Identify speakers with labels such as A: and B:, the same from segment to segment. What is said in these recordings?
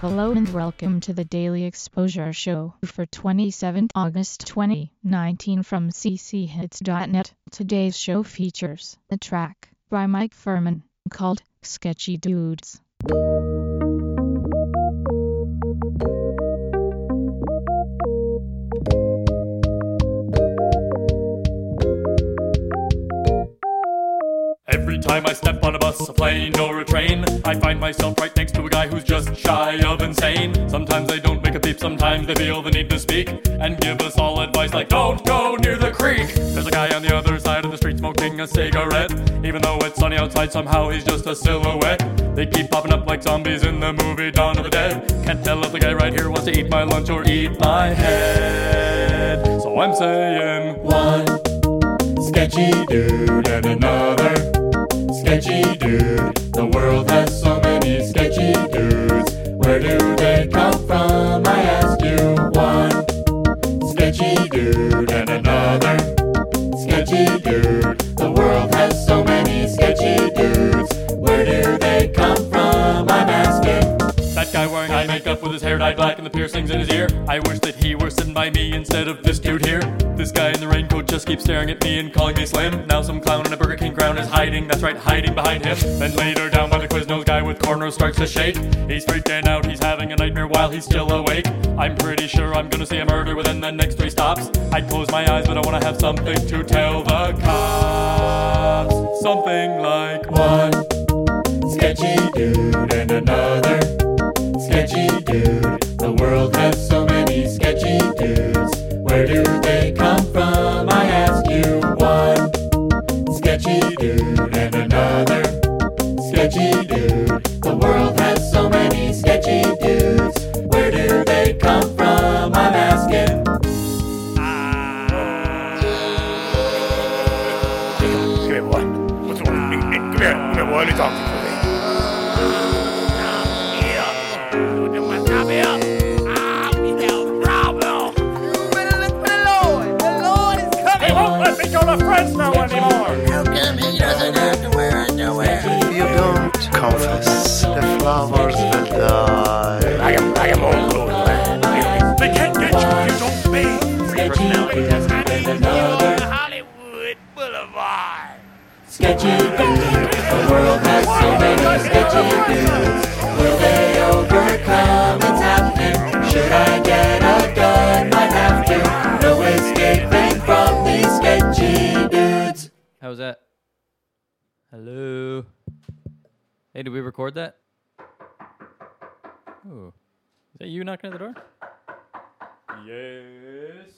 A: Hello and welcome to the Daily Exposure Show for 27th August 2019 from cchits.net. Today's show features a track by Mike Furman called Sketchy Dudes.
B: Time I step on a bus, a plane, or a train, I find myself right next to a guy who's just shy of insane. Sometimes they don't make a peep, sometimes they feel the need to speak and give us all advice like, don't go near the creek. There's a guy on the other side of the street smoking a cigarette. Even though it's sunny outside, somehow he's just a silhouette. They keep popping up like zombies in the movie Dawn of the Dead. Can't tell if the guy right here wants to eat my lunch or eat my head. So I'm saying,
C: One sketchy dude and another sketchy dude.
B: Makeup with his hair dyed black and the piercings in his ear. I wish that he were sitting by me instead of this dude here. This guy in the raincoat just keeps staring at me and calling me slim. Now some clown in a Burger King crown is hiding, that's right, hiding behind him. Then later down by the Quiznos guy with cornrows starts to shake. He's freaking out, he's having a nightmare while he's still awake. I'm pretty sure I'm gonna see a murder within the next three stops. I close my eyes, but I wanna have something to tell the cops. Something like
C: One sketchy dude and another sketchy dude. The world has so many sketchy dudes. Where do they come from? I ask you. One sketchy dude and another sketchy dude. The world has so many sketchy dudes. Where do they come from? I'm asking.
D: What's wrong? Hey, hey, Come here, come Boulevard.
C: sketchy dude. The world has so many sketchy dudes. Will they overcome? It's happening. Should I get a gun? Might have to. No escaping from these sketchy dudes.
E: How's that? Hello. Hey, did we record that? Oh, is that you knocking at the door?
B: Yes.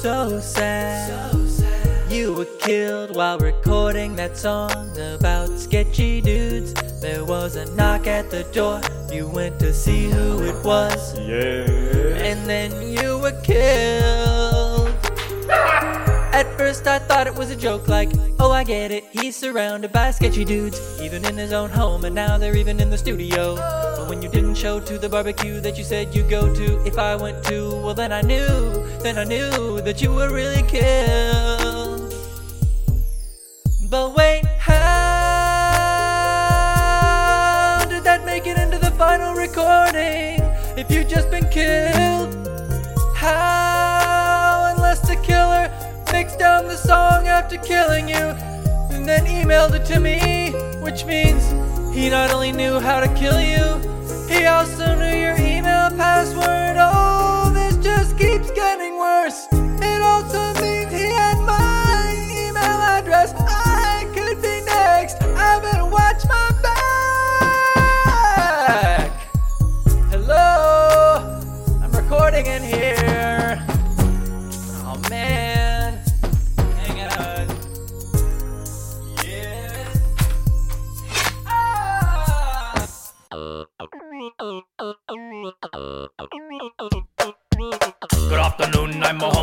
F: So sad. So sad. You were killed while recording that song about sketchy dudes. There was a knock at the door. You went to see who it was.
B: Yes.
F: And then you were killed. I thought it was a joke, like, oh, I get it. He's surrounded by sketchy dudes, even in his own home, and now they're even in the studio. But when you didn't show to the barbecue that you said you'd go to, if I went to, well, then I knew, then I knew that you were really killed. But wait, how did that make it into the final recording? If you'd just been killed, how, mixed down the song after killing you and then emailed it to me, which means he not only knew how to kill you, he also knew your email password. Oh, this just keeps getting worse. It also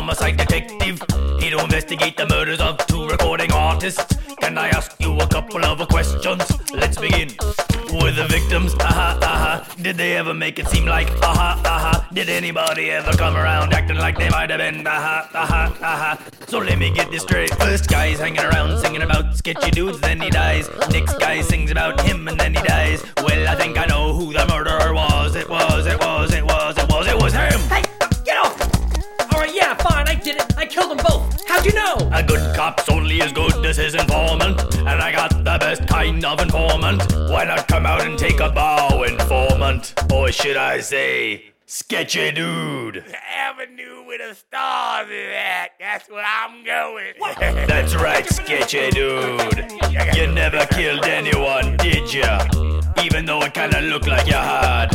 F: I'm
D: a homicide detective. Here to investigate the murders of two recording artists. Can I ask you a couple of questions? Let's begin. were the victims? Aha, aha. Did they ever make it seem like aha, aha? Did anybody ever come around acting like they might have been aha, aha, aha? So let me get this straight. First guy's hanging around singing about sketchy dudes, then he dies. Next guy sings about him and then he dies. Well, I think I know who the murderer was.
F: How'd you know?
D: A good cop's only as good as his informant, and I got the best kind of informant. Why not come out and take a bow, informant? Or should I say, sketchy dude?
G: Avenue with the stars in that. That's where I'm going.
D: That's right, sketchy dude. You never killed anyone, did ya? Even though it kinda looked like you had.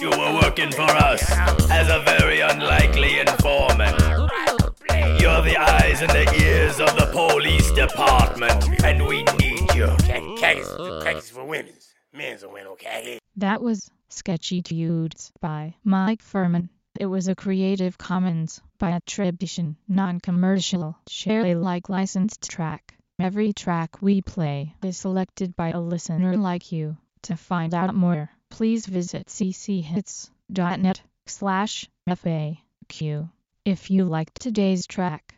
D: You were working for us as a very unlikely informant. You're the eyes and the ears of the police department, and we need you.
G: Khakis, khakis for women's. Men's are winning khakis.
A: That was Sketchy Dudes by Mike Furman. It was a Creative Commons by attribution, non-commercial, share Alike licensed track. Every track we play is selected by a listener like you. To find out more, please visit cchits.net slash FAQ. If you liked today's track,